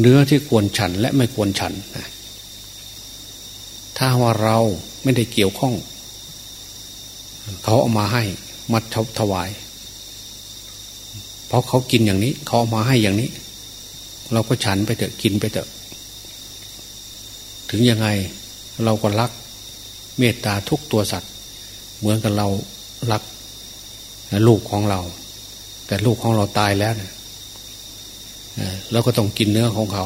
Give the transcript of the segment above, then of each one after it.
เนื้อที่ควรฉันและไม่ควรฉันถ้าว่าเราไม่ได้เกี่ยวข้อง เขาเอามาให้มัดถวาย เพราะเขากินอย่างนี้ เขาเอามาให้อย่างนี้ เราก็ฉันไปเถอะกินไปเถอะ ถึงยังไงเราก็รักเมตตาทุกตัวสัตว์ เหมือนกับเรารักลูกของเรา แต่ลูกของเราตายแล้วเนี่ย เราก็ต้องกินเนื้อของเขา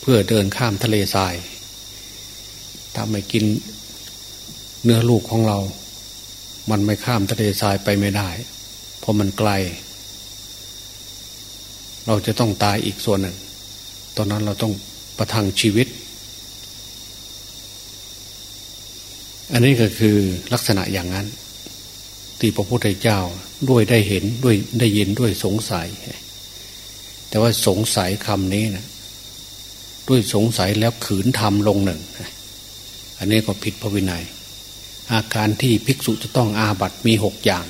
เพื่อเดินข้ามทะเลทรายถ้าไม่กินเนื้อลูกของเรา มันไม่ข้ามทะเลทรายไปไม่ได้ เพราะมันไกล เราจะต้องตายอีกส่วนหนึ่ง ตอนนั้นเราต้องประทังชีวิต อันนี้ก็คือลักษณะอย่างนั้น ที่พระพุทธเจ้าด้วยได้เห็นด้วยได้ยินด้วยสงสัย แต่ว่าสงสัยคำนี้นะด้วยสงสัยแล้วขืนทำลงหนึ่ง อันนี้ก็ผิดพระวินัย อาการที่ภิกษุจะต้องอาบัตมีหกอย่าง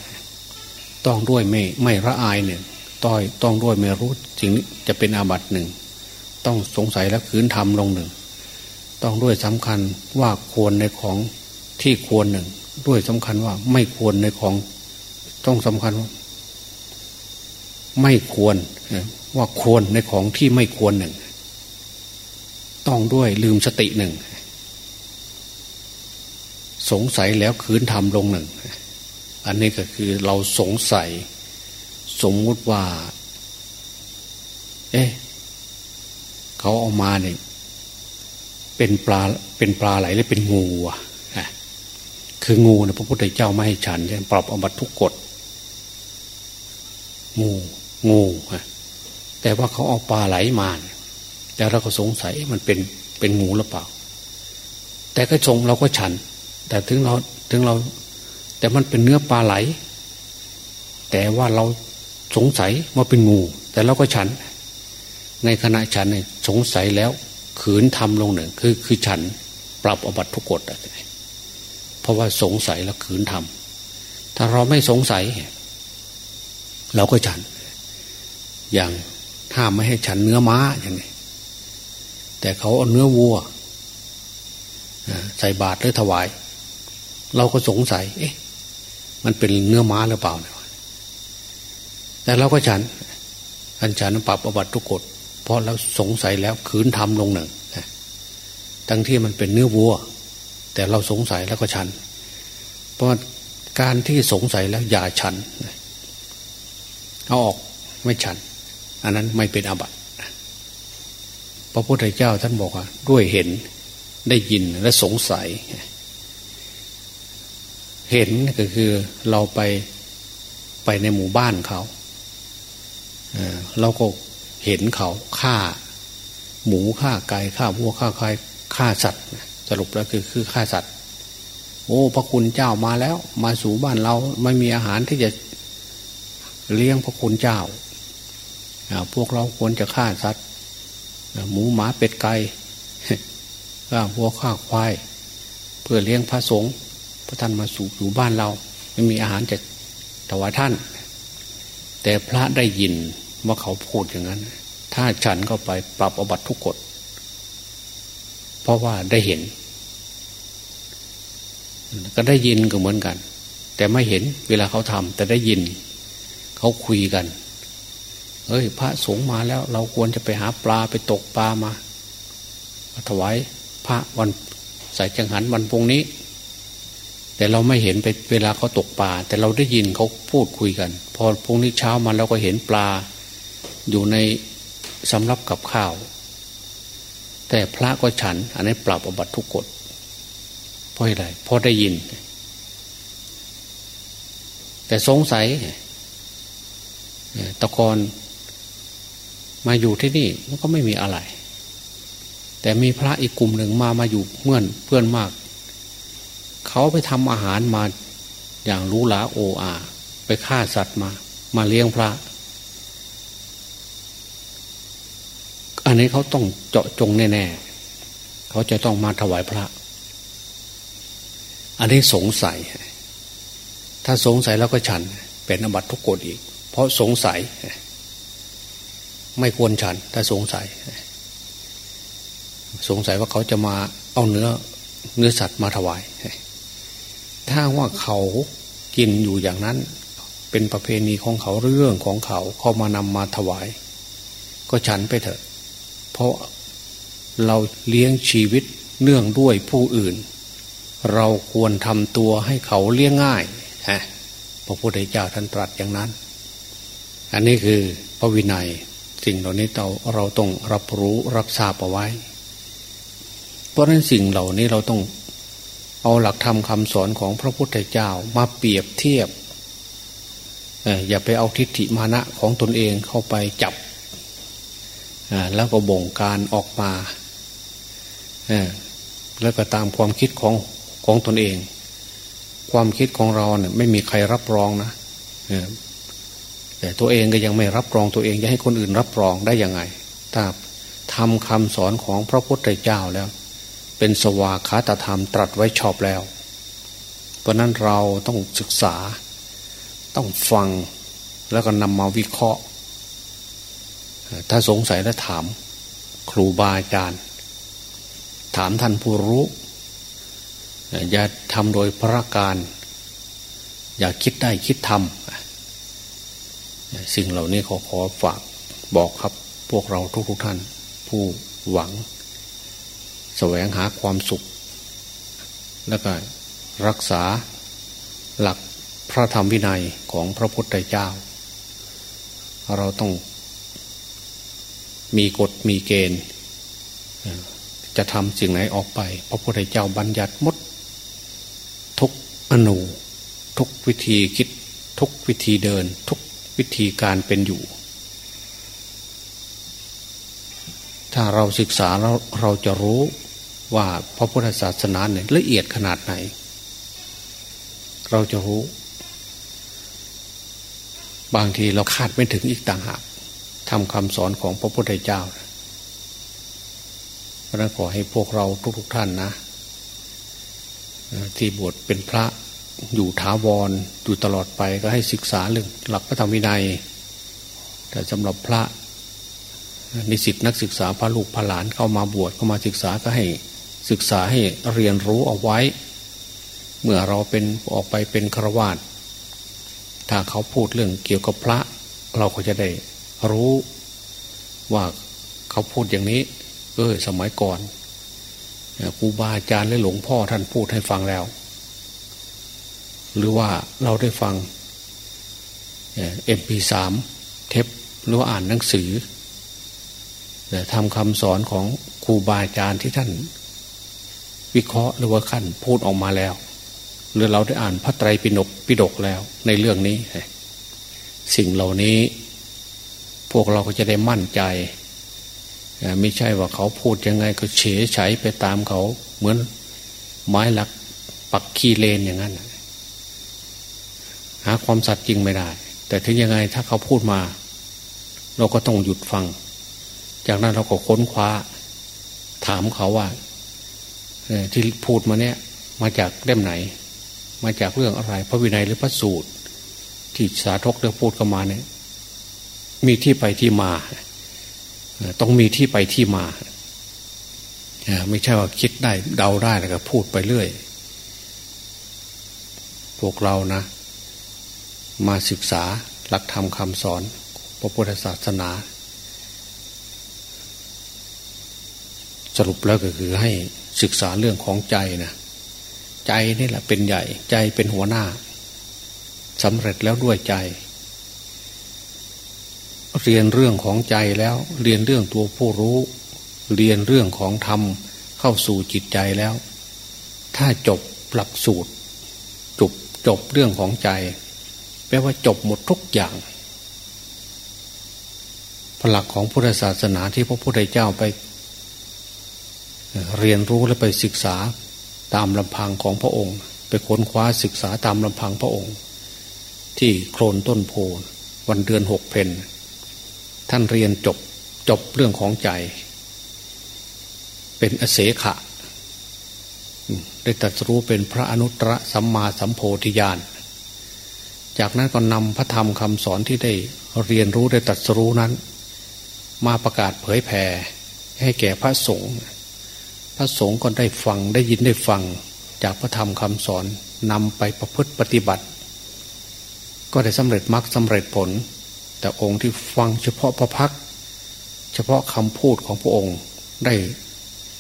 ต้องด้วยไม่ไม่ระอายหนึ่งต้อยต้องด้วยไม่รู้สิ่งจะเป็นอาบัตหนึ่ง ต้องสงสัยแล้วขืนทำลงหนึ่ง ต้องด้วยสำคัญว่าควรในของที่ควรหนึ่ง ด้วยสำคัญว่าไม่ควรในของ ต้องสำคัญว่า ไม่ควรว่าควรในของที่ไม่ควรหนึ่ง ต้องด้วยลืมสติหนึ่ง สงสัยแล้วคืนทำลงหนึ่ง อันนี้ก็คือเราสงสัย สมมุติว่า เอ๊ะเขาเอามาเนี่ยเป็นปลาเป็นปลาไหลหรือเป็นงูอะคืองูนะพระพุทธเจ้าไม่ให้ฉันใช่ปรับอบัตทุกกฎงู งูฮะแต่ว่าเขาเอาปลาไหลมาแต่เราก็สงสัยมันเป็นเป็นงูหรือเปล่า แต่ก็ชงเราก็ฉัน แต่ถึงเราถึงเรา แต่มันเป็นเนื้อปลาไหล แต่ว่าเราสงสัยว่าเป็นงู แต่เราก็ฉัน ในขณะฉันเนี่ยสงสัยแล้ว ขืนทำลงหนึ่งคือคือฉันปรับอบัตทุกกฎเพราะว่าสงสัยแล้วขืนทำถ้าเราไม่สงสัย เราก็ฉัน อย่างห้ามไม่ให้ฉันเนื้อม้าอย่างนี้แต่เขาเอาเนื้อวัวใส่บาตรหรือถวาย เราก็สงสัย เอ๊ะ มันเป็นเนื้อม้าหรือเปล่าเนี่ยแต่เราก็ฉันอันฉันปรับอบัตทุกกฎเพราะเราสงสัยแล้วขืนทำลงหนึ่งทั้งที่มันเป็นเนื้อวัว แต่เราสงสัยแล้วก็ฉัน เพราะการที่สงสัยแล้วอย่าฉัน เอาออกไม่ฉัน อันนั้นไม่เป็นอาบัติพระพุทธเจ้าท่านบอกว่าด้วยเห็นได้ยินและสงสัย เห็นก็คือเราไปไปในหมู่บ้านเขาเราก็เห็นเขาฆ่า หมูฆ่าไก่ฆ่าวัวฆ่าควายฆ่าสัตว์สรุปแล้วคือคือฆ่าสัตว์ โอ้พระคุณเจ้ามาแล้ว มาสู่บ้านเราไม่มีอาหารที่จะเลี้ยงพระคุณเจ้า พวกเราควรจะฆ่าสัตว์หมูหมาเป็ดไก่ฆ่าวัวฆ่าควาย เพื่อเลี้ยงพระสงฆ์พระท่านมาสู่อยู่บ้านเรา ไม่มีอาหารจะถวายท่าน แต่พระได้ยินว่าเขาพูดอย่างนั้น ถ้าฉันก็ไปปรับอบัตทุกกฎเพราะว่าได้เห็น ก็ได้ยินก็เหมือนกัน แต่ไม่เห็นเวลาเขาทำแต่ได้ยิน เขาคุยกัน เอ้ย พระสงฆ์มาแล้ว เราควรจะไปหาปลาไปตกปลามาถวายพระวันใส่จังหันวันพงนี้ แต่เราไม่เห็นไปเวลาเขาตกปลา แต่เราได้ยินเขาพูดคุยกัน พอพงนี้เช้ามาเราก็เห็นปลา อยู่ในสำรับกับข้าว แต่พระก็ฉัน อันนี้ปรับอบัตทุกกฎเพราะอะไรเพราะได้ยิน แต่สงสัยตะกอน มาอยู่ที่นี่มันก็ไม่มีอะไร แต่มีพระอีกกลุ่มหนึ่งมามาอยู่เมื่อนเพื่อนมาก เขาไปทำอาหารมาอย่างรู้หลาโออา ไปฆ่าสัตว์มา มาเลี้ยงพระ อันนี้เขาต้องเจาะจงแน่ๆเขาจะต้องมาถวายพระ อันนี้สงสัย ถ้าสงสัยแล้วก็ฉันเป็นอบัตทุกกฎอีก เพราะสงสัย ไม่ควรฉัน ถ้าสงสัย สงสัยว่าเขาจะมาเอาเนื้อ เนื้อสัตว์มาถวาย ถ้าว่าเขากินอยู่อย่างนั้น เป็นประเพณีของเขาเรื่องของเขาเขามานำมาถวาย ก็ฉันไปเถอะ เพราะเราเลี้ยงชีวิตเนื่องด้วยผู้อื่น เราควรทำตัวให้เขาเลี้ยงง่ายพระพุทธเจ้าท่านตรัสอย่างนั้น อันนี้คือพระวินัย สิ่งเหล่านี้เราเราต้องรับรู้รับทราบเอาไว้ เพราะฉะนั้นสิ่งเหล่านี้เราต้องเอาหลักธรรมคำสอนของพระพุทธเจ้ามาเปรียบเทียบอย่าไปเอาทิฏฐิมานะของตนเองเข้าไปจับแล้วก็บ่งการออกมาแล้วก็ตามความคิดของของตนเอง ความคิดของเราเนี่ยไม่มีใครรับรองนะ แต่ตัวเองก็ยังไม่รับรองตัวเองจะให้คนอื่นรับรองได้ยังไง ถ้าทำคำสอนของพระพุทธเจ้าแล้ว เป็นสวากขาตธรรมตรัสไว้ชอบแล้ว เพราะนั้นเราต้องศึกษา ต้องฟังแล้วก็นำมาวิเคราะห์ ถ้าสงสัยแล้วถาม ครูบาอาจารย์ ถามท่านผู้รู้อย่าทำโดยพระการ อย่าคิดได้คิดทำ สิ่งเหล่านี้ขอขอฝากบอกครับพวกเราทุกๆทท่าน ผู้หวัง แสวงหาความสุข แล้วก็รักษาหลักพระธรรมวินัยของพระพุทธเจ้า เราต้องมีกฎมีเกณฑ์ จะทำสิ่งไหนออกไป พระพุทธเจ้าบัญญัติมด ทุกอนุทุกวิธีคิด ทุกวิธีเดิน ทุก วิธีการเป็นอยู่ ถ้าเราศึกษาแล้วเราจะรู้ว่าพระพุทธศาสนาเนี่ยละเอียดขนาดไหน เราจะรู้ บางทีเราคาดไม่ถึงอีกต่างหากทำคำสอนของพระพุทธเจ้าเพราะนั้นขอให้พวกเราทุกๆทท่านนะ ที่บวชเป็นพระ อยู่ถาวรอยู่ตลอดไปก็ให้ศึกษาเรื่องหลักพระธรรมวินัย แต่สำหรับพระนิสิตนักศึกษาพระลูกพระหลานเข้ามาบวชเข้ามาศึกษาก็ให้ศึกษาให้เรียนรู้เอาไว้ เมื่อเราเป็นออกไปเป็นฆราวาสถ้าเขาพูดเรื่องเกี่ยวกับพระ เราก็จะได้รู้ว่าเขาพูดอย่างนี้ เออสมัยก่อนครูบาอาจารย์และหลวงพ่อท่านพูดให้ฟังแล้ว หรือว่าเราได้ฟังเอ็มพีสามเทปหรือว่าอ่านหนังสือทำคำสอนของครูบาอาจารย์ที่ท่าน วิเคราะห์หรือว่าขั้นพูดออกมาแล้ว หรือเราได้อ่านพระไตรปิฎกปิฎกแล้ว ในเรื่องนี้ สิ่งเหล่านี้ พวกเราก็จะได้มั่นใจไม่ใช่ว่าเขาพูดยังไงก็เฉยเฉยไปตามเขา เหมือนไม้หลักปักขี้เลนอย่างนั้น หาความสัตย์จริงไม่ได้ แต่ถึงยังไงถ้าเขาพูดมา เราก็ต้องหยุดฟัง จากนั้นเราก็ค้นคว้า ถามเขาว่าที่พูดมาเนี่ย มาจากเล่มไหน มาจากเรื่องอะไร พระวินัยหรือพระสูตร ที่สาธกเรือพูดเข้ามาเนี่ย มีที่ไปที่มา ต้องมีที่ไปที่มาไม่ใช่ว่าคิดได้เดาได้แล้วก็พูดไปเรื่อย พวกเรานะ มาศึกษาหลักธรรมคำสอนพระพุทธศาสนา สรุปแล้วก็คือให้ศึกษาเรื่องของใจนะใจนี่แหละเป็นใหญ่ใจเป็นหัวหน้าสำเร็จแล้วด้วยใจ เรียนเรื่องของใจแล้วเรียนเรื่องตัวผู้รู้ เรียนเรื่องของธรรมเข้าสู่จิตใจแล้ว ถ้าจบหลักสูตรจบจบเรื่องของใจ แปลว่าจบหมดทุกอย่างพลักของพุทธศาสนาที่พระพุทธเจ้าไป เรียนรู้และไปศึกษาตามลำพังของพระองค์ ไปค้นคว้าศึกษาตามลำพังพระองค์ ที่โคลนต้นโพวันเดือนหกเพนท่านเรียนจบจบเรื่องของใจ เป็นอเสขะได้ตรัสรู้เป็นพระอนุตตรสัมมาสัมโพธิญาณ จากนั้นก็นำพระธรรมคำสอนที่ได้เรียนรู้ได้ตัดสู้นั้น มาประกาศเผยแผ่ให้แก่พระสงฆ์พระสงฆ์ก็ได้ฟังได้ยินได้ฟัง จากพระธรรมคำสอนนำไปประพฤติปฏิบัติ ก็ได้สำเร็จมรรคสำเร็จผล แต่องค์ที่ฟังเฉพาะพระพักเฉพาะคำพูดของพระองค์ได้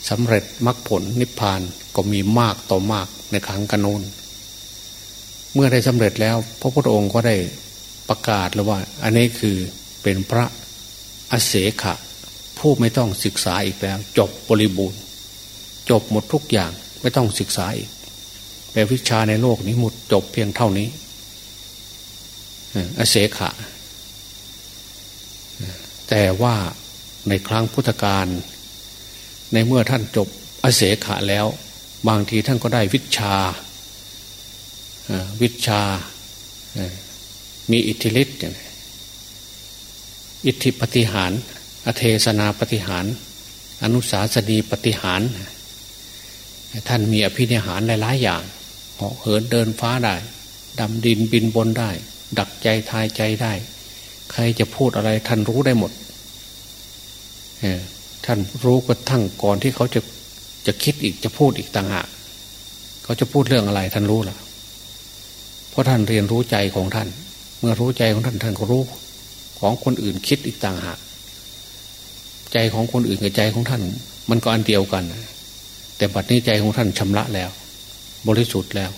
สำเร็จมรรคผลนิพพานก็มีมากต่อมากในครั้งกันโน้น เมื่อได้สำเร็จแล้ว พระพุทธองค์ก็ได้ประกาศแล้วว่า อันนี้คือเป็นพระอเสขะ ผู้ไม่ต้องศึกษาอีกแล้ว จบบริบูรณ์ จบหมดทุกอย่างไม่ต้องศึกษาอีกแปลวิชาในโลกนี้หมดจบเพียงเท่านี้อเสขะ แต่ว่าในครั้งพุทธกาลในเมื่อท่านจบอเสขะแล้ว บางทีท่านก็ได้วิชา วิชา มีอิทธิฤทธิ์อิทธิปฏิหาร อเทศนาปฏิหาร อนุสาสนีปฏิหาร ท่านมีอภินิหารหลายๆอย่างเหาะเหินเดินฟ้าได้ดำดินบินบนได้ ดักใจทายใจได้ ใครจะพูดอะไรท่านรู้ได้หมดท่านรู้กระทั่งก่อนที่เขาจะจะคิดอีกจะพูดอีกต่างหากเขาจะพูดเรื่องอะไรท่านรู้ล่ะ เพราะท่านเรียนรู้ใจของท่าน เมื่อรู้ใจของท่านท่านก็รู้ของคนอื่นคิดอีกต่างหากใจของคนอื่นกับใจของท่าน มันก็อันเดียวกัน แต่บัดนี้ใจของท่านชำระแล้ว บริสุทธิ์แล้ว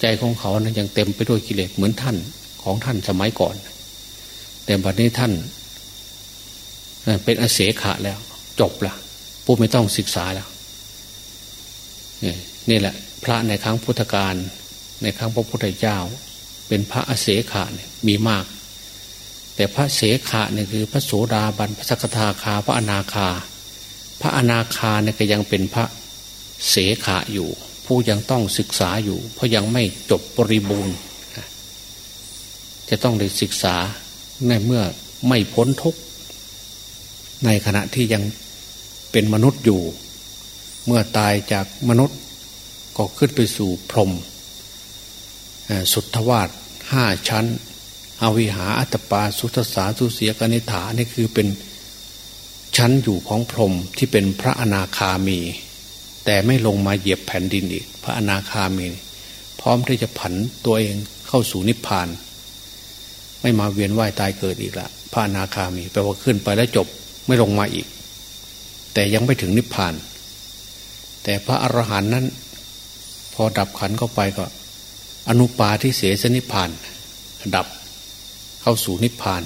ใจของเขานะยังเต็มไปด้วยกิเลสเหมือนท่านของท่านสมัยก่อน แต่บัดนี้ท่านเป็นอเสขะแล้ว จบละผู้ไม่ต้องศึกษาแล้วนี่แหละ พระในครั้งพุทธกาล ในครั้งพระพุทธเจ้า เป็นพระอเสขะเนี่ยมีมาก แต่พระเสขะเนี่ยคือพระโสดาบันพระสกทาคา พระอนาคา พระอนาคาเนี่ยก็ยังเป็นพระเสขะอยู่ ผู้ยังต้องศึกษาอยู่ เพราะยังไม่จบบริบูรณ์ จะต้องได้ศึกษาในเมื่อไม่พ้นทุกข์ในขณะที่ยังเป็นมนุษย์อยู่ เมื่อตายจากมนุษย์ก็ขึ้นไปสู่พรหม สุทธวาสห้าชั้น อวิหาอัตปาสุทสาสุเสียกนิฐานี่คือเป็นชั้นอยู่ของพรหมที่เป็นพระอนาคามี แต่ไม่ลงมาเหยียบแผ่นดินอีก พระอนาคามี พร้อมที่จะผันตัวเองเข้าสู่นิพพาน ไม่มาเวียนว่ายตายเกิดอีกละพระอนาคามีแปลว่าขึ้นไปแล้วจบไม่ลงมาอีก แต่ยังไม่ถึงนิพพาน แต่พระอรหันต์นั้น พอดับขันเข้าไปก็ อนุปาที่เสียสนิพาน ดับเข้าสู่นิพพาน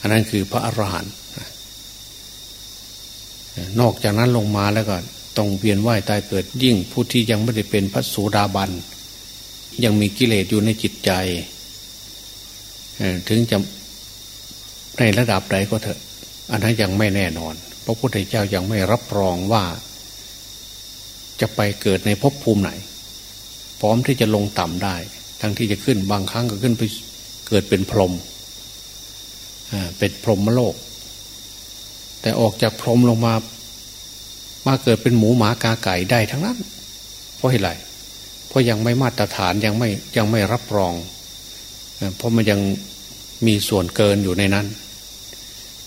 อันนั้นคือพระอรหันต์นอกจากนั้นลงมาแล้วก็ต้องเวียนว่ายตายเกิดยิ่งผู้ที่ยังไม่ได้เป็นพระโสดาบัน ยังมีกิเลสอยู่ในจิตใจ ถึงจะในระดับใดก็เถอะ อันนั้นยังไม่แน่นอน พระพุทธเจ้ายังไม่รับรองว่า จะไปเกิดในภพภูมิไหน ร้อมที่จะลงต่ำได้ ทั้งที่จะขึ้นบางครั้งก็ขึ้นไปเกิดเป็นพรหมเป็นพรหมโลก แต่ออกจากพรหมลงมามาเกิดเป็นหมูหมากาไก่ได้ทั้งนั้น เพราะเหตุไรเพราะยังไม่มาตรฐานยังไม่ยังไม่รับรอง เพราะมันยังมีส่วนเกินอยู่ในนั้น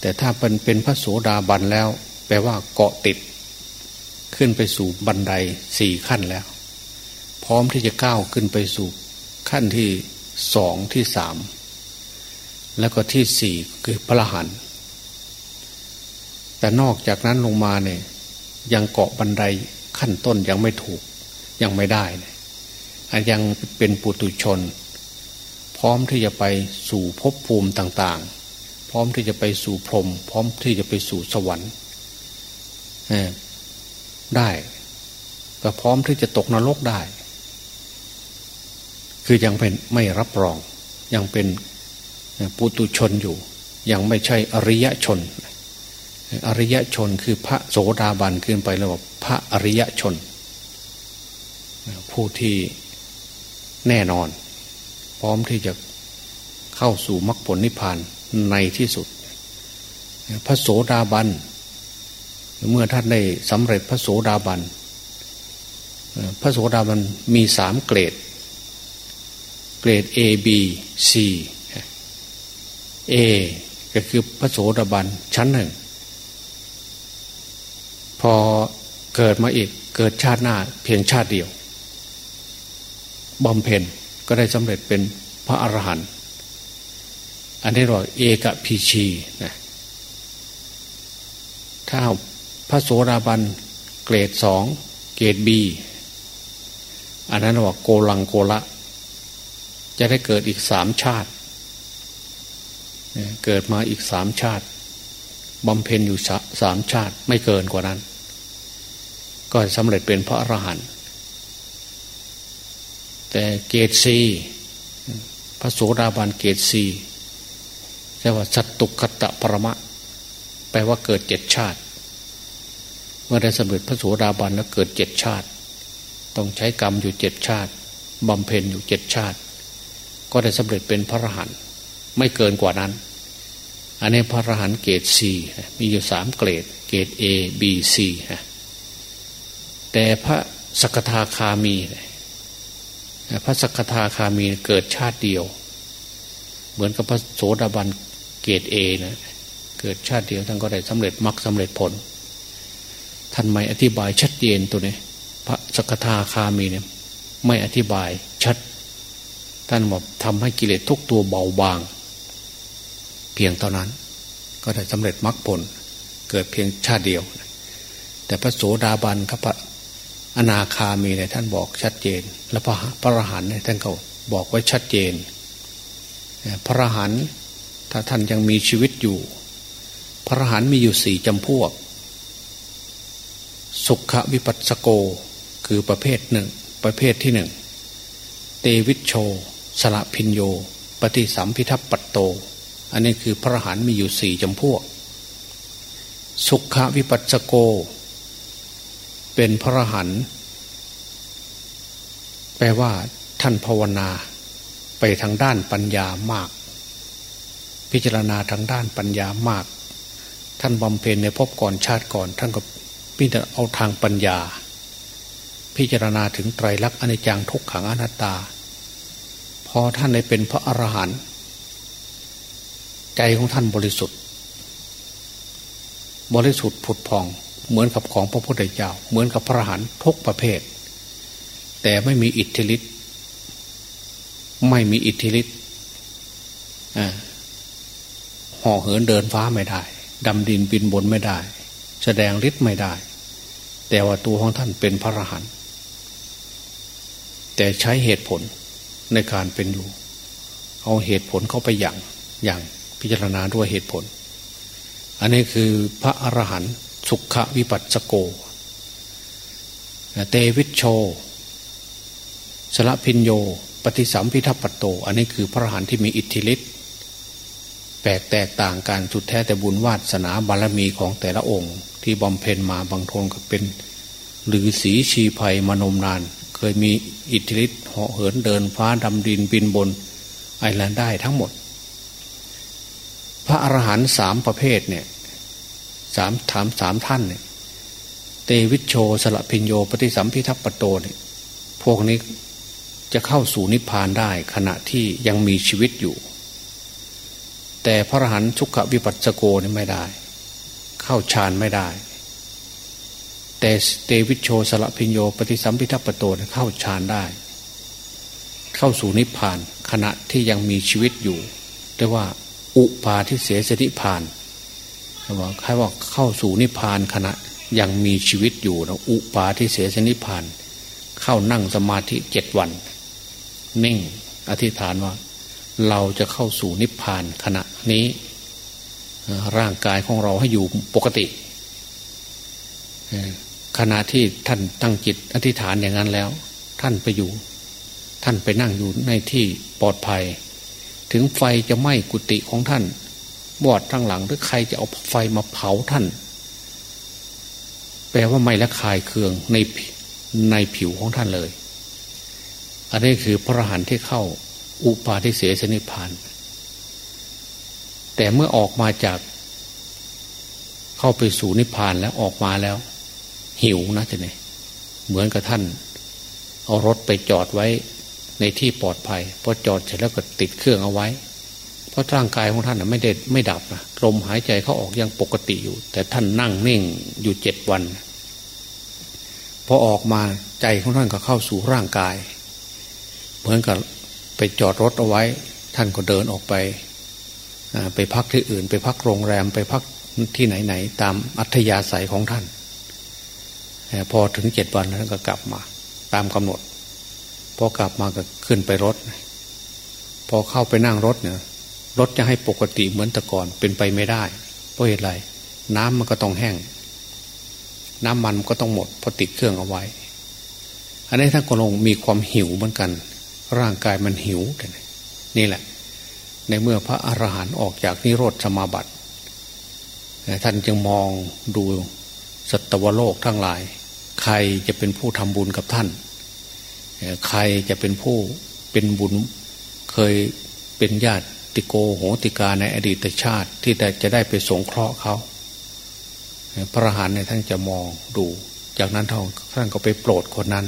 แต่ถ้าเป็นเป็นพระโสดาบันแล้ว แปลว่าเกาะติด ขึ้นไปสู่บันไดสี่ขั้นแล้ว พร้อมที่จะก้าวขึ้นไปสู่ขั้นที่สองที่สามแล้วก็ที่สี่คือพระหันแต่นอกจากนั้นลงมาเนี่ย ยังเกาะบันไดขั้นต้นยังไม่ถูก ยังไม่ได้เนี่ยยังเป็นปุตุชน พร้อมที่จะไปสู่ภพภูมิต่างๆ พร้อมที่จะไปสู่พรหมพร้อมที่จะไปสู่สวรรค์ได้ก็พร้อมที่จะตกนรกได้ คือยังเป็นไม่รับรอง ยังเป็นปุตุชนอยู่ ยังไม่ใช่อริยชน อริยชนคือพระโสดาบันขึ้นไปแล้วพระอริยชน ผู้ที่แน่นอน พร้อมที่จะเข้าสู่มรรคผลนิพพานในที่สุด พระโสดาบันเมื่อท่านได้สำเร็จพระโสดาบัน พระโสดาบันมีสามเกรด เกรด A B C A ก็คือพระโสดาบันชั้นหนึ่ง พอเกิดมาอีกเกิดชาติหน้าเพียงชาติเดียวบำเพ็ญก็ได้สำเร็จเป็นพระอรหันต์อันนี้เรียกเอกพีชีนะถ้าพระโสดาบันเกรดสองเกรดบีอันนั้นว่าโกลังโกละ จะได้เกิดอีกสามชาติเกิดมาอีกสามชาติบำเพ็ญอยู่สามชาติไม่เกินกว่านั้น ก็สำเร็จเป็นพระอรหันต์แต่เกรดซีพระโสดาบันเกรดซีเรียกว่าสัตตุกตะปรมะ แปลว่าเกิดเจ็ดชาติ เมื่อได้สำเร็จพระโสดาบันแล้วเกิดเจ็ดชาติ ต้องใช้กรรมอยู่เจ็ดชาติบำเพ็ญอยู่เจ็ดชาติ ก็ได้สำเร็จเป็นพระอรหันต์ไม่เกินกว่านั้น อันนี้พระอรหันต์เกรดซีมีอยู่สามเกรด เกรด A B C แต่พระสกทาคามีพระสกทาคามีเกิดชาติเดียว เหมือนกับพระโสดาบันเกรดเอนะเกิดชาติเดียวท่านก็ได้สำเร็จมรรคสาเร็จผล ท่านไม่อธิบายชัดเจนตัวนี้ พระสกทาคามีเนี่ยไม่อธิบายชัด ท่านบอกทำให้กิเลสทุกตัวเบาบาง เพียงเท่านั้น ก็ได้สำเร็จมรรคผล เกิดเพียงชาติเดียว แต่พระโสดาบันกับอนาคามีเนี่ยท่านบอกชัดเจน และพระพระอรหันเนี่ยท่านก็บอกไว้ชัดเจน พระอรหันถ้าท่านยังมีชีวิตอยู่ พระอรหันมีอยู่สี่จำพวก สุขวิปัสสโกคือประเภทหนึ่ง ประเภทที่หนึ่ง เตวิชโช สละพินโย ปฏิสัมพิทัปปัตโต อันนี้คือพระหันมีอยู่สี่จำพวก สุขวิปัสสโก เป็นพระหันแปลว่าท่านภาวนา ไปทางด้านปัญญามาก พิจารณาทางด้านปัญญามาก ท่านบำเพ็ญในภพก่อนชาติก่อน ท่านก็พิจารณาเอาทางปัญญา พิจารณาถึงไตรลักษณ์อนิจจังทุกขังอนัตตา อท่านได้เป็นพระอรหันต์ใจของท่านบริสุทธิ์ บริสุทธิ์ผุดพอง เหมือนกับของพระพุทธเจ้า เหมือนกับพระอรหันต์ทุกประเภท แต่ไม่มีอิทธิฤทธิ์ไม่มีอิทธิฤทธิ์ห่อเหินเดินฟ้าไม่ได้ดำดินบินบนไม่ได้ แสดงฤทธิ์ไม่ได้ แต่ว่าตัวของท่านเป็นพระอรหันต์แต่ใช้เหตุผล ในการเป็นอยู่ เอาเหตุผลเข้าไปอย่างอย่างพิจารณาด้วยเหตุผล อันนี้คือพระอรหันต์สุขวิปัสสโก เตวิชโช สละพินโย ปฏิสัมพิทัปปโต อันนี้คือพระอรหันต์ที่มีอิทธิฤทธิ์แปลกแตกต่างกันสุดแท้แต่บุญวาสนาบารมีของแต่ละองค์ ที่บำเพ็ญมาบางทนก็เป็นหรือสีชีภัยมนมนาน เคยมีอิทธิฤทธิ์เหาะเหินเดินฟ้าดำดินบินบนไอแลนด์ได้ทั้งหมด พระอรหันต์สามประเภทเนี่ยสามถามสามท่านเนี่ยเตวิชโชสละพิญโยปฏิสัมพิทัปปโตเนี่ยพวกนี้จะเข้าสู่นิพพานได้ขณะที่ยังมีชีวิตอยู่ แต่พระอรหันต์ชุกขวิปัสสโกนี่ไม่ได้ เข้าฌานไม่ได้ แต่เตวิชโชสละพิญโยปฏิสัมพิทัปโตเนี่ยเข้าฌานได้ เข้าสู่นิพพานขณะที่ยังมีชีวิตอยู่เรียกว่า อุปาทิเสสนิพพานบอกใครว่าเข้าสู่นิพพานขณะยังมีชีวิตอยู่นะอุปาทิเสสนิพพาน เข้านั่งสมาธิเจ็ดวัน นิ่งอธิษฐานว่า เราจะเข้าสู่นิพพานขณะนี้ ร่างกายของเราให้อยู่ปกติ ขณะที่ท่านตั้งจิตอธิษฐานอย่างนั้นแล้ว ท่านไปอยู่ ท่านไปนั่งอยู่ในที่ปลอดภัย ถึงไฟจะไหม้กุฏิของท่านบอดทั้งหลังหรือใครจะเอาไฟมาเผาท่าน แปลว่าไม่ละคายเคืองในในผิวของท่านเลย อันนี้คือพระหันที่เข้าอุปาทิเสสนิพาน แต่เมื่อออกมาจาก เข้าไปสู่นิพพานแล้วออกมาแล้ว หิวนะจะเนี่ยเหมือนกับท่าน เอารถไปจอดไว้ในที่ปลอดภัยพอจอดเสร็จแล้วก็ติดเครื่องเอาไว้ เพราะร่างกายของท่านไม่ได้ไม่ดับนะลมหายใจเขาออกยังปกติอยู่ แต่ท่านนั่งนิ่งอยู่เจ็ดวันพอออกมาใจของท่านก็เข้าสู่ร่างกาย เหมือนกับไปจอดรถเอาไว้ ท่านก็เดินออกไปไปพักที่อื่น ไปพักโรงแรมไปพักที่ไหนๆตามอัธยาศัยของท่าน พอถึงเจ็ดวันท่านก็กลับมา ตามกำหนด พอกลับมาก็ขึ้นไปรถ พอเข้าไปนั่งรถเนี่ยรถจะให้ปกติเหมือนแต่ก่อนเป็นไปไม่ได้ เพราะเหตุไรน้ำมันก็ต้องแห้ง น้ำมันก็ต้องหมดเพราะติดเครื่องเอาไว้ อันนี้ท่านก็ลงมีความหิวเหมือนกัน ร่างกายมันหิวนี่แหละ ในเมื่อพระอรหันต์ออกจากนิโรธสมาบัติท่านจึงมองดูสัตวโลกทั้งหลาย ใครจะเป็นผู้ทำบุญกับท่าน ใครจะเป็นผู้เป็นบุญเคยเป็นญาติติโกโหติกาในอดีตชาติที่จะได้ไปสงเคราะห์เขา พระหานเนี่ยท่านจะมองดู จากนั้นท่านก็ไปโปรดคนนั้น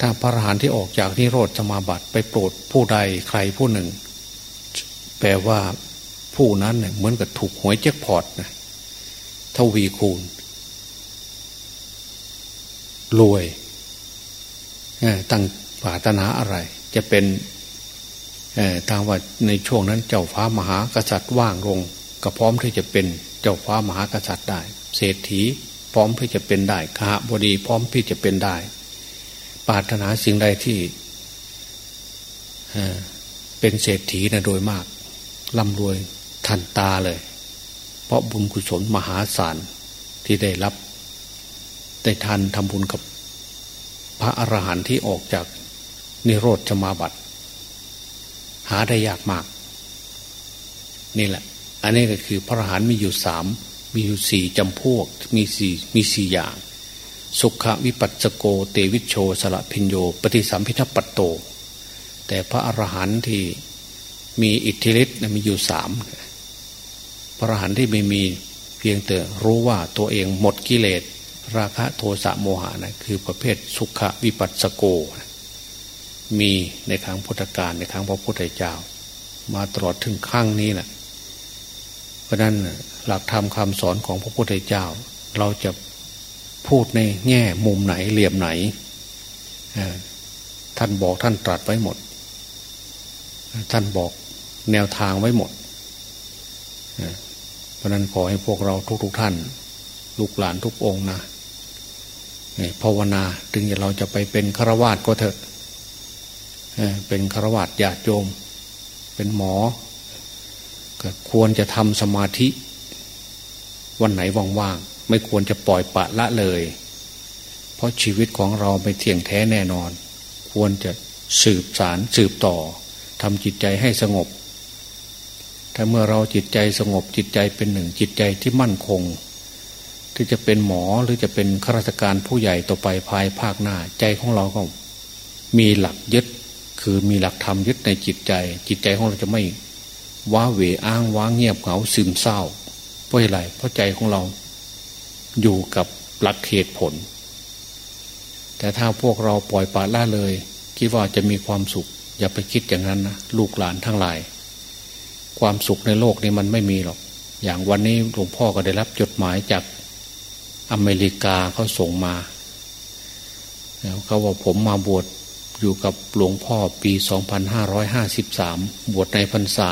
ถ้าพระหานที่ออกจากนิโรธสมาบัติไปโปรดผู้ใดใครผู้หนึ่ง แปลว่าผู้นั้นเนี่ยเหมือนกับถูกหวยแจ็คพอตนะทวีคูณ รวยตั้งปรารถนาอะไร จะเป็นทางว่าในช่วงนั้นเจ้าฟ้ามหากษัตริย์ว่างลง ก็พร้อมที่จะเป็นเจ้าฟ้ามหากษัตริย์ได้ เศรษฐีพร้อมที่จะเป็นได้ข้าบดีพร้อมที่จะเป็นได้ ปรารถนาสิ่งใดที่เป็นเศรษฐีนะโดยมากร่ำรวยทันตาเลย เพราะบุญกุศลมหาศาลที่ได้รับ ได้ทันทำบุญกับพระอรหันต์ที่ออกจากนิโรธมาบัติ หาได้ยากมาก นี่แหละ อันนี้ก็คือพระอรหันต์มีอยู่สามมีอยู่สี่จำพวกมีสี่มีสี่อย่าง สุขวิปัสสโก เตวิชโชสละพิญโย ปฏิสัมพิทัปโต แต่พระอรหันต์ที่มีอิทธิฤทธิ์มีอยู่สามพระอรหันต์ที่ไม่มีเพียงแต่รู้ว่าตัวเองหมดกิเลส ราคะโทสะโมหะนะคือประเภทสุขวิปัสสโกนะมีในครั้งพุทธกาลในครั้งพระพุทธเจ้า มาตลอดถึงข้างนี้แหละเพราะนั้นหลักธรรมคำสอนของพระพุทธเจ้า เราจะพูดในแง่มุมไหนเหลี่ยมไหน ท่านบอกท่านตรัสไว้หมด ท่านบอกแนวทางไว้หมด เพราะนั้นขอให้พวกเราทุกๆทท่าน ลูกหลานทุกองนะ ภาวนาถึงเราจะไปเป็นฆราวาสก็เถอะเป็นฆราวาสญาติโยม เป็นหมอ ก็ควรจะทำสมาธิ วันไหนว่างๆไม่ควรจะปล่อยปะละเลย เพราะชีวิตของเราไม่เที่ยงแท้แน่นอน ควรจะสืบสารสืบต่อทำจิตใจให้สงบ ถ้าเมื่อเราจิตใจสงบจิตใจเป็นหนึ่งจิตใจที่มั่นคง ที่จะเป็นหมอหรือจะเป็นข้าราชการผู้ใหญ่ต่อไปภายภาคหน้า ใจของเราก็มีหลักยึด คือมีหลักธรรมยึดในจิตใจ จิตใจของเราจะไม่ว้าเหวอ้างว้างเงียบเหงาซึมเศร้า เพราะอะไรเพราะใจของเราอยู่กับหลักเหตุผล แต่ถ้าพวกเราปล่อยปละละเลย คิดว่าจะมีความสุข อย่าไปคิดอย่างนั้นนะลูกหลานทั้งหลาย ความสุขในโลกนี้มันไม่มีหรอก อย่างวันนี้หลวงพ่อก็ได้รับจดหมายจาก อเมริกาเขาส่งมาเขาว่าผมมาบวชอยู่กับหลวงพ่อปี 2553 บวชในพรรษา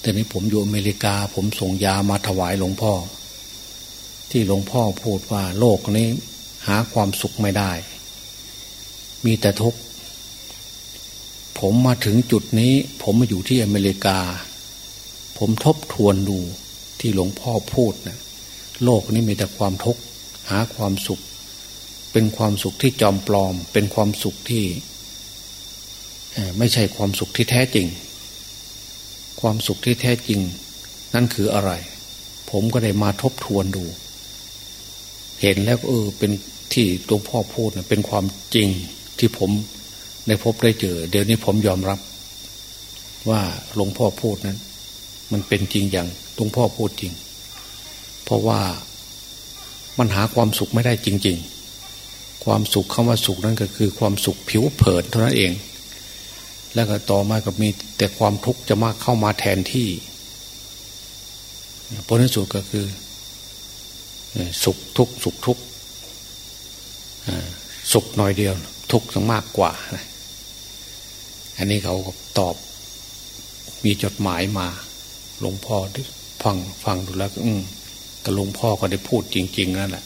แต่นี้ผมอยู่อเมริกา ผมส่งยามาถวายหลวงพ่อ ที่หลวงพ่อพูดว่าโลกนี้หาความสุขไม่ได้ มีแต่ทุกข์ ผมมาถึงจุดนี้ ผมมาอยู่ที่อเมริกา ผมทบทวนดูที่หลวงพ่อพูดนะ โลกนี้มีแต่ความทุกข์หาความสุข เป็นความสุขที่จอมปลอม เป็นความสุขที่ไม่ใช่ความสุขที่แท้จริง ความสุขที่แท้จริง นั่นคืออะไร ผมก็ได้มาทบทวนดู เห็นแล้วเออเป็นที่หลวงพ่อพูดเป็นความจริงที่ผมได้พบได้เจอ เดี๋ยวนี้ผมยอมรับ ว่าหลวงพ่อพูดนั้น มันเป็นจริงอย่างหลวงพ่อพูดจริง เพราะว่ามันหาความสุขไม่ได้จริง ๆ ความสุขคำว่าสุขนั่นก็คือความสุขผิวเผินเท่านั้นเอง แล้วก็ต่อมาก็มีแต่ความทุกข์จะมากเข้ามาแทนที่ผลที่สุดก็คือ สุขทุกข์สุขทุกข์สุขน้อยเดียว ทุกข์มากกว่า อันนี้เขาตอบ มีจดหมายมา หลวงพ่อฟังฟังดูแล้วอืม แต่หลวงพ่อก็ได้พูดจริง ๆ นั่นแหละ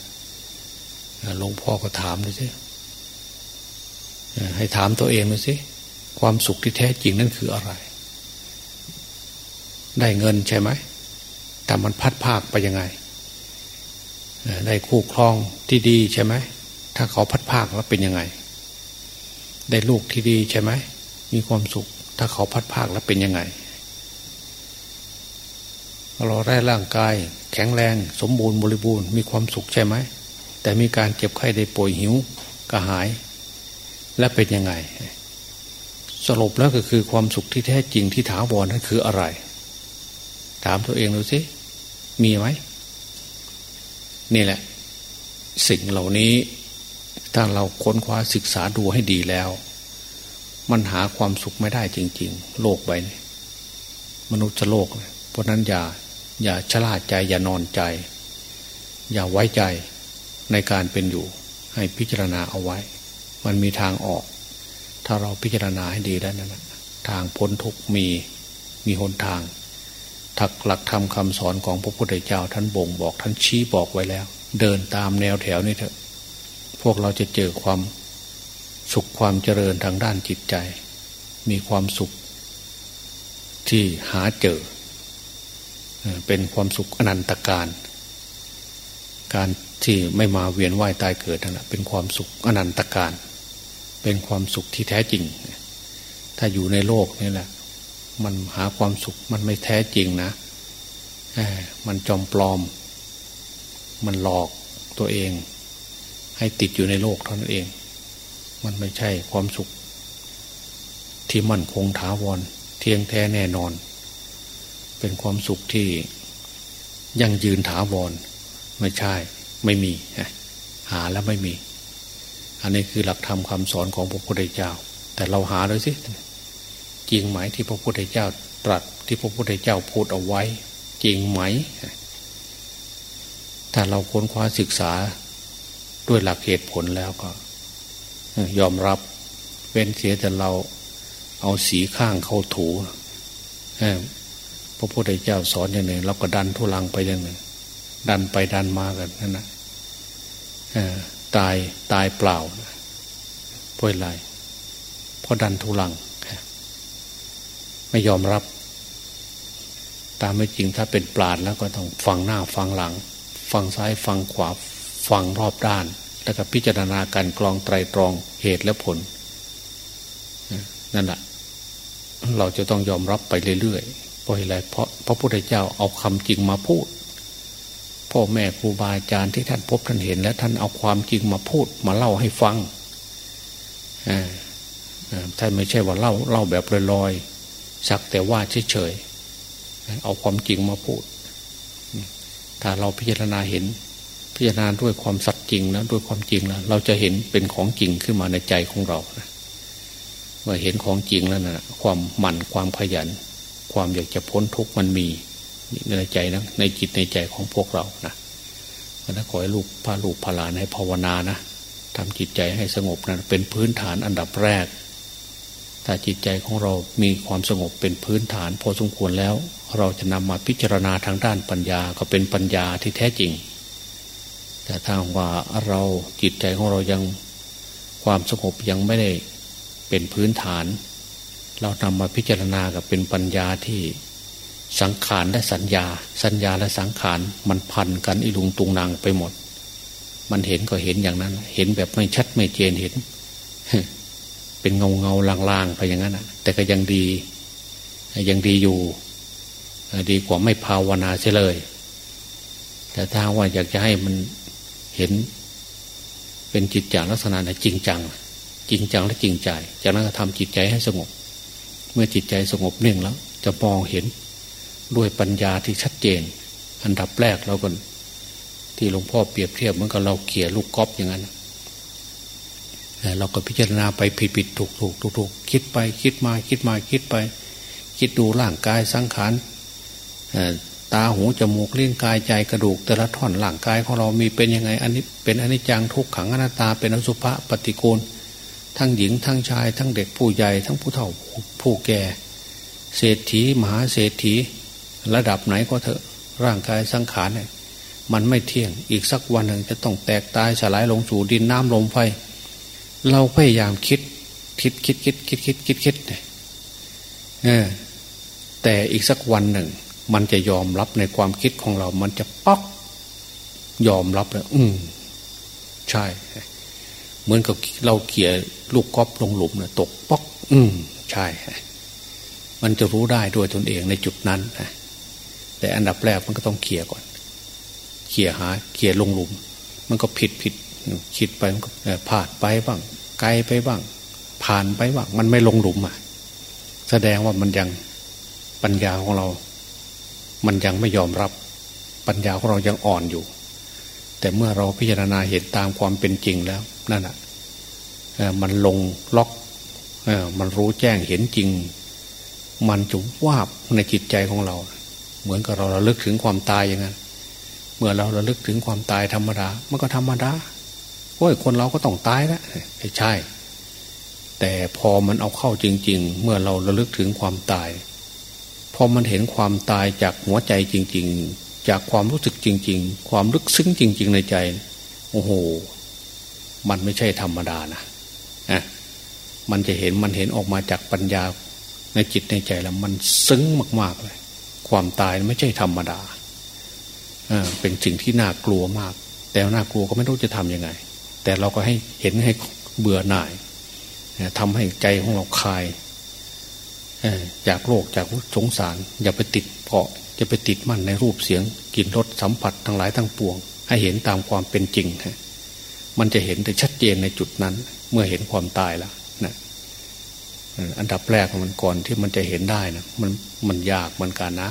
หลวงพ่อก็ถามดูสิให้ถามตัวเองดูสิความสุขที่แท้จริงนั่นคืออะไร ได้เงินใช่ไหม แต่มันพัดภาคไปยังไง ได้คู่ครองที่ดีใช่ไหม ถ้าเขาพัดภาคแล้วเป็นยังไง ได้ลูกที่ดีใช่ไหม มีความสุข ถ้าเขาพัดภาคแล้วเป็นยังไง เราได้ร่างกาย แข็งแรง สมบูรณ์บริบูรณ์มีความสุขใช่ไหม แต่มีการเจ็บไข้ได้ป่วยหิวกระหาย และเป็นยังไง สรุปแล้วก็คือความสุขที่แท้จริงที่ถาวรนั้นคืออะไร ถามตัวเองดูสิมีไหมนี่แหละ สิ่งเหล่านี้ถ้าเราค้นคว้าศึกษาดูให้ดีแล้ว มันหาความสุขไม่ได้จริง ๆ โลกใบนี้มนุษย์โลก เพราะนั้นอย่า อย่าชลาดใจอย่านอนใจ อย่าไว้ใจในการเป็นอยู่ ให้พิจารณาเอาไว้ มันมีทางออก ถ้าเราพิจารณาให้ดีแล้วนะทางพ้นทุกมีมีหนทางถักหลักธรรมคาสอนของพระพุทธเจ้าท่านบ่งบอกท่านชี้บอกไว้แล้ว เดินตามแนวแถวนี้เถอะพวกเราจะเจอความสุขความเจริญทางด้านจิตใจ มีความสุขที่หาเจอ เป็นความสุขอนันตการ การที่ไม่มาเวียนว่ายตายเกิดนั่นแหละเป็นความสุขอนันตการ เป็นความสุขที่แท้จริง ถ้าอยู่ในโลกนี่แหละ มันหาความสุขมันไม่แท้จริงนะมันจอมปลอม มันหลอกตัวเอง ให้ติดอยู่ในโลกเท่านั้นเอง มันไม่ใช่ความสุข ที่มั่นคงถาวร เที่ยงแท้แน่นอน เป็นความสุขที่ยั่งยืนถาวร ไม่ใช่ ไม่มี หาแล้วไม่มี อันนี้คือหลักธรรมคำสอนของพระพุทธเจ้า แต่เราหาเลยสิจริงไหมที่พระพุทธเจ้าตรัสที่พระพุทธเจ้าพูดเอาไว้ จริงไหมถ้าเราค้นคว้าศึกษาด้วยหลักเหตุผลแล้วก็ ยอมรับเว้นเสียแต่เราเอาสีข้างเข้าถู ระพุทธเจ้าสอนอย่างหนึ่งเราก็ดันทุลังไปอย่างหนึ่ง ดันไปดันมากันนั่นนะตายตายเปล่าเพราะอะไรเพราะดันทุลัง ไม่ยอมรับ ตามไม่จริงถ้าเป็นปราดแล้วก็ต้องฟังหน้าฟังหลัง ฟังซ้ายฟังขวาฟังรอบด้าน แล้วก็พิจารณาการกรองไตรตรองเหตุและผลนั่นแหละเราจะต้องยอมรับไปเรื่อย เพราะอะไรเพราะพระพุทธเจ้าเอาคำจริงมาพูด พ่อแม่ครูบาอาจารย์ที่ท่านพบท่านเห็น และท่านเอาความจริงมาพูดมาเล่าให้ฟังท่านไม่ใช่ว่าเล่าเล่าแบบลอยๆสักแต่ว่าเฉยๆเอาความจริงมาพูด ถ้าเราพิจารณาเห็น พิจารณาด้วยความสัตย์จริงนะด้วยความจริงแล้วเราจะเห็นเป็นของจริงขึ้นมาในใจของเรานะเมื่อเห็นของจริงแล้วนะความหมั่นความขยัน ความอยากจะพ้นทุกข์มันมีในใจนะในจิตในใจของพวกเรานะมันขอให้ลูกพาลูกพาหลานให้ภาวนานะทำจิตใจให้สงบนะเป็นพื้นฐานอันดับแรก ถ้าจิตใจของเรามีความสงบเป็นพื้นฐาน พอสมควรแล้ว เราจะนำมาพิจารณาทางด้านปัญญาก็เป็นปัญญาที่แท้จริง แต่ถ้าว่าเราจิตใจของเรายังความสงบยังไม่ได้เป็นพื้นฐาน เรานำมาพิจารณากับเป็นปัญญาที่สังขารและสัญญา สัญญาและสังขารมันพันกันอิลุงตุงนางไปหมด มันเห็นก็เห็นอย่างนั้น เห็นแบบไม่ชัดไม่เจนเห็น เป็นเงาเงาลางๆไปอย่างนั้นแต่ก็ยังดี ยังดีอยู่ ดีกว่าไม่ภาวนาเสียเลย แต่ถ้าว่าอยากจะให้มันเห็น เป็นจิตจางลักษณะจริงจัง จริงจังและจริงใจ จากนั้นก็ทำจิตใจให้สงบ เมื่อจิตใจสงบนิ่งแล้ว จะมองเห็นด้วยปัญญาที่ชัดเจน อันดับแรกเราก็ที่หลวงพ่อเปรียบเทียบเหมือนกับเราเขี่ยลูกกอล์ฟอย่างนั้นเราก็พิจารณาไปผิดผิดถูกถูกถูกถูกคิดไปคิดมาคิดมาคิดไป คิดดูร่างกายสังขารตาหูจมูกเลิ้นกายใจกระดูก แต่ละท่อนหลังกายของเรามีเป็นยังไงอันนี้เป็นอนิจจังทุกขังอนัตตาเป็นอสุภะปฏิกูล ทั้งหญิงทั้งชาย ทั้งเด็กผู้ใหญ่ทั้งผู้เฒ่าผู้แก่ เศรษฐีมหาเศรษฐี ระดับไหนก็เถอะร่างกายสังขารเนี่ยมันไม่เที่ยงอีกสักวันหนึ่งจะต้องแตกตายสลายลงสู่ดินน้ำลมไฟ เราพยายามคิดคิดคิดคิดคิดคิดคิดคิดเนี่ยแต่อีกสักวันหนึ่ง มันจะยอมรับในความคิดของเรา มันจะป๊อกยอมรับแล้ว อืมใช่ เหมือนกับเราเขี่ยลูกกอล์ฟลงหลุมเนี่ยตกป๊อก อืมใช่ มันจะรู้ได้ด้วยตนเองในจุดนั้นนะแต่อันดับแรกมันก็ต้องเขี่ยก่อนเขี่ยหาเขี่ยลงหลุม มันก็ผิดผิดคิดไปมันก็พลาดไปบ้าง ไกลไปบ้าง ผ่านไปบ้าง มันไม่ลงหลุมอะ แสดงว่ามันยังปัญญาของเรา มันยังไม่ยอมรับ ปัญญาของเรายังอ่อนอยู่ แต่เมื่อเราพิจารณาเห็นตามความเป็นจริงแล้วนั่นอะมันลงล็อกมันรู้แจ้งเห็นจริง มันจุวาบในจิตใจของเรา เหมือนกับเราระลึกถึงความตายอย่างนั้นเมื่อเราระลึกถึงความตายธรรมดามันก็ธรรมดาโอ้ยคนเราก็ต้องตายแล้วใช่ แต่พอมันเอาเข้าจริง ๆ เมื่อเราระลึกถึงความตายพอมันเห็นความตายจากหัวใจจริง ๆ จากความรู้สึกจริง ๆ ความลึกซึ้งจริง ๆ ในใจ โอ้โห มันไม่ใช่ธรรมดานะอะมันจะเห็นมันเห็นออกมาจากปัญญาในจิตในใจแล้ว มันซึ้งมากๆเลย ความตายไม่ใช่ธรรมดาเป็นสิ่งที่น่ากลัวมาก แต่น่ากลัวก็ไม่รู้จะทำยังไง แต่เราก็ให้เห็นให้เบื่อหน่ายทำให้ใจของเราคลายจากโลกจากสงสาร อย่าไปติดเกาะ จะไปติดมั่นในรูปเสียงกลิ่นรสสัมผัสทั้งหลายทั้งปวง ให้เห็นตามความเป็นจริงฮะมันจะเห็นแต่ชัดเจนในจุดนั้น เมื่อเห็นความตายแล้วนะอันดับแรกมันก่อนที่มันจะเห็นได้นะมันมันยากเหมือนกันนะ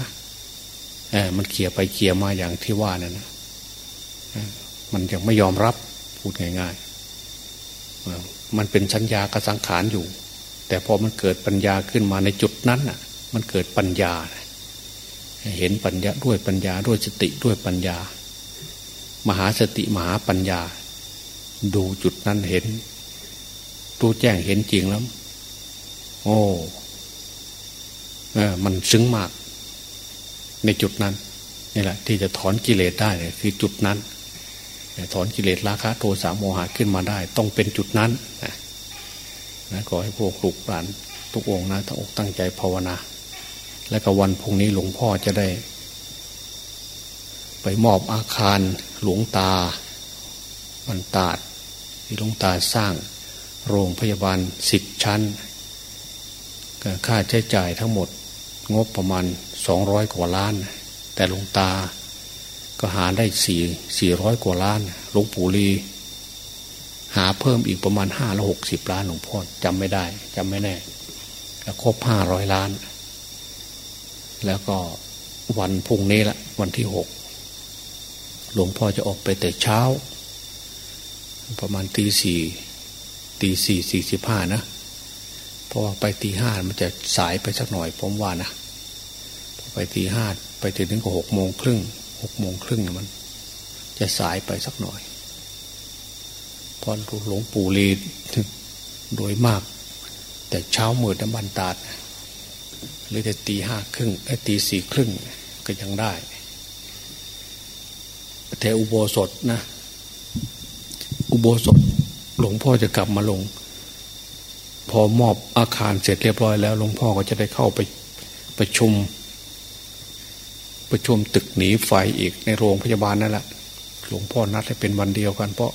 เออมันเขี่ยไปเขี่ยมาอย่างที่ว่านั่นนะมันยังไม่ยอมรับพูดง่ายๆมันเป็นสัญญากระสังขารอยู่ แต่พอมันเกิดปัญญาขึ้นมาในจุดนั้นน่ะ มันเกิดปัญญา เห็นปัญญาด้วยปัญญาด้วยสติด้วยปัญญา มหาสติมหาปัญญา ดูจุดนั้นเห็นรู้แจ้งเห็นจริงแล้ว โอ้เออมันซึ้งมาก ในจุดนั้นนี่แหละ ที่จะถอนกิเลสได้คือจุดนั้นถอนกิเลสราคะโทสะโมหะขึ้นมาได้ ต้องเป็นจุดนั้นนะขอให้พวกลูกหลานทุกองนะตั้งอกตั้งใจภาวนา และก็วันพุ่งนี้หลวงพ่อจะได้ ไปมอบอาคารหลวงตาบันตาดที่หลวงตาสร้างโรงพยาบาลสิบชั้นค่าใช้จ่ายทั้งหมดงบประมาณสองร้อยกว่าล้าน แต่หลวงตาก็หาได้สี่สี่ร้อยกว่าล้านหลวงปู่ลีหาเพิ่มอีกประมาณห้าละหกสิบล้านหลวงพ่อจำไม่ได้จำไม่แน่แล้วครบห้าร้อยล้าน แล้วก็วันพุ่งนี้ละวันที่หกหลวงพ่อจะออกไปแต่เช้า ประมาณตีสี่ตีสี่สี่สิบห้านะเพราะว่าไปตีห้ามันจะสายไปสักหน่อยผมว่านะไปตีห้าไปถึงถึงก็หกโมงครึ่งหกโมงครึ่งมัน จะสายไปสักหน่อยพอหลวงปู่ลีโดยมาก แต่เช้ามืดน้ำบันตาด หรือแต่ตีห้าครึ่งไอ้ตีสี่ครึ่งก็ยังได้แต่อุโบสถนะ อุโบสถหลวงพ่อจะกลับมาลง พอมอบอาคารเสร็จเรียบร้อยแล้วหลวงพ่อก็จะได้เข้าไปประชุม ประชุมตึกหนีไฟอีกในโรงพยาบาลนั่นแหละหลวงพ่อนัดให้เป็นวันเดียวกัน เพราะ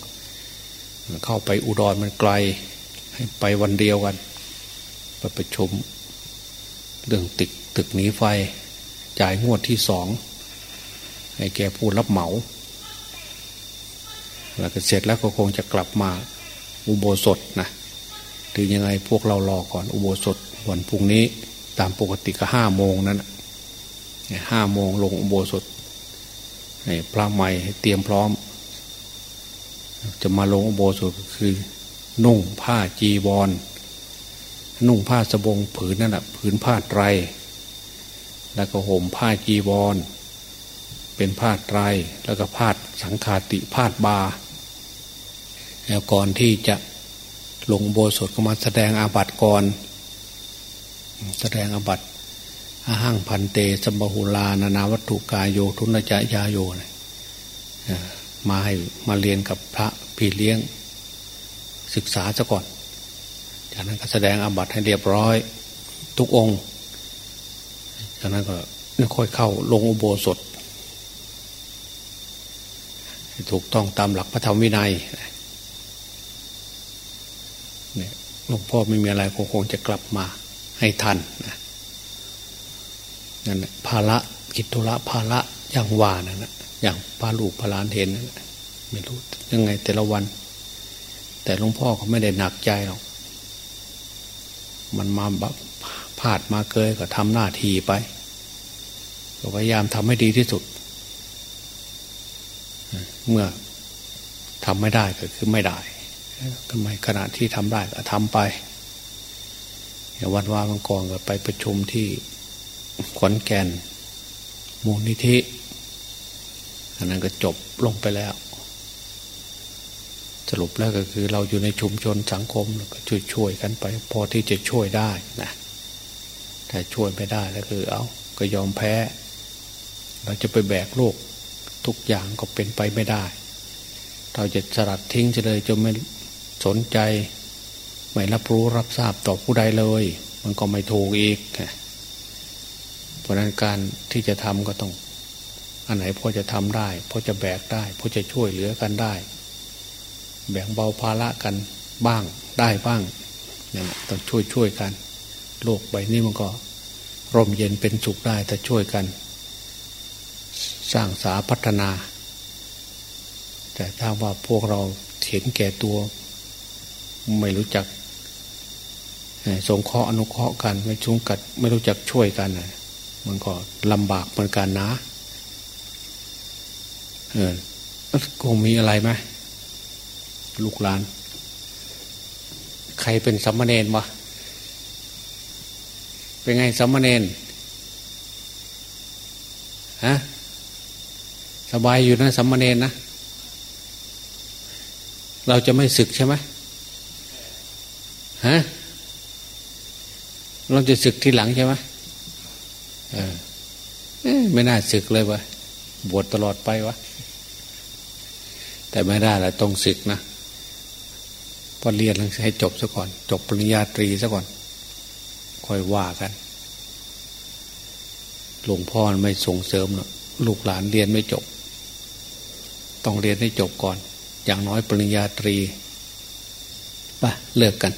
เข้าไปอุดรมันไกล ให้ไปวันเดียวกัน ไปประชุม เรื่องตึกตึกหนีไฟ จ่ายงวดที่สอง ให้แกพูดรับเหมา แล้วก็เสร็จแล้วก็คงจะกลับมาอุโบสถนะถึงยังไงพวกเรารอก่อนอุโบสถวันพรุ่งนี้ตามปกติก็ห้าโมงนั้นห้าโมงลงอุโบสถพระใหม่เตรียมพร้อม จะมาลงอุโบสถคือนุ่งผ้าจีวร นุ่งผ้าสบงผืนนั่นแหละผืนผ้าไตร แล้วก็ห่มผ้าจีวร เป็นพาดไรแล้วก็พาสังคาติพาบาแล้วก่อนที่จะลงโบสถก็มาแสดงอาบัติก่อน แสดงอาบัติอาหังพันเตสมบุลานานาวัตถุกายโยทุนจายาโยนะมาให้มาเรียนกับพระพี่เลี้ยง ศึกษาซะก่อน จากนั้นก็แสดงอาบัติให้เรียบร้อย ทุกองค์ จากนั้นก็ค่อยเข้าลงอุโบสถ ถูกต้องตามหลักพระธรรมวินัยเนี่ยหลวงพ่อไม่มีอะไรคงจะกลับมาให้ทันนะนั่นภาระกิจธุระภาระอย่างว่านั่นนะอย่างพาลูกพาลานเห็นนะไม่รู้ยังไงแต่ละวัน แต่หลวงพ่อเขาไม่ได้หนักใจหรอก มันมาแบบพลาดมาเกยก็ทำหน้าที่ไปก็พยายามทำให้ดีที่สุด เมื่อทำไม่ได้ก็คือไม่ได้ทำไมขณะที่ทำได้ก็ทำไปวันว่ามังกรก็ไปประชุมที่ขอนแก่นมูลนิธิอันนั้นก็จบลงไปแล้ว สรุปแล้วก็คือเราอยู่ในชุมชนสังคมก็ช่วยช่วยกันไป พอที่จะช่วยได้นะถ้าช่วยไม่ได้แล้วคือ เอาก็ยอมแพ้ เราจะไปแบกโลกทุกอย่างก็เป็นไปไม่ได้ เราจะสลัดทิ้งเลยจะไม่สนใจไม่รับรู้รับทราบต่อผู้ใดเลย มันก็ไม่ถูกอีกเพราะนั้นการที่จะทำก็ต้อง อันไหนพอจะทำได้พอจะแบกได้พอจะช่วยเหลือกันได้ แบ่งเบาภาระกันบ้างได้บ้างเนี่ยต้องช่วยช่วยกัน โลกใบนี้มันก็ ร่มเย็นเป็นสุขได้แต่ช่วยกัน สร้างสาพัฒนา แต่ถ้าว่าพวกเราเห็นแก่ตัว ไม่รู้จักสงเคราะห์อนุเคราะห์กันไม่ชุงกัดไม่รู้จักช่วยกันมันก็ลำบากเหมือนกันนะเออคงมีอะไรไหม ลูกหลาน ใครเป็นสัมมาเนนวะเป็นไงสัมมาเนนฮะสบายอยู่นะสัมมาเนนนะ เราจะไม่ศึกใช่ไหมฮะเราจะศึกทีหลังใช่ไหมเออไม่น่าศึกเลยวะบวชตลอดไปวะแต่ไม่ได้ละต้องศึกนะ พอเรียนให้จบซะก่อน จบปริญญาตรีซะก่อน ค่อยว่ากัน หลวงพ่อไม่ส่งเสริมหรอกลูกหลานเรียนไม่จบ ต้องเรียนให้จบก่อน อย่างน้อยปริญญาตรีไปเลิกกัน